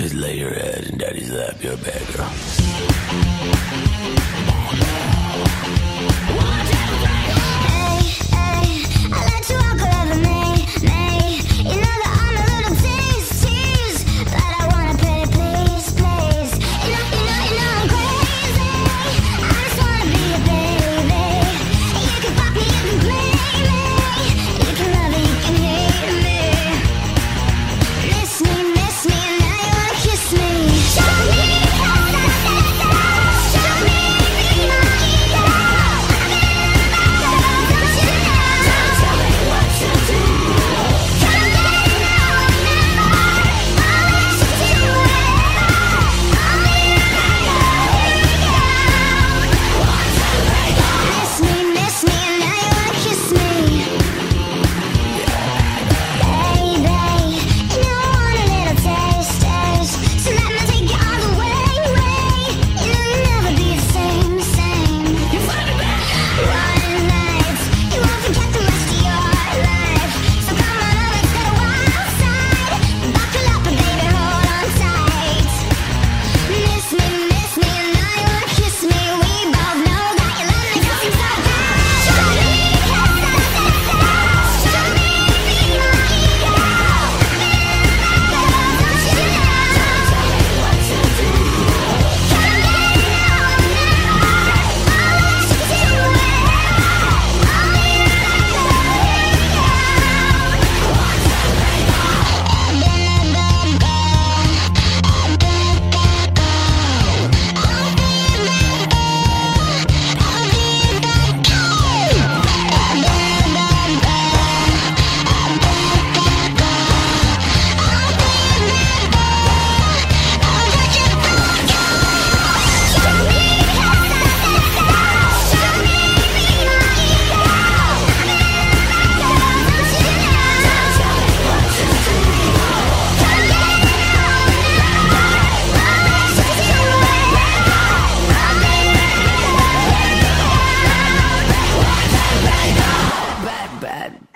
Just lay your head in daddy's lap. You're a bad girl. bed.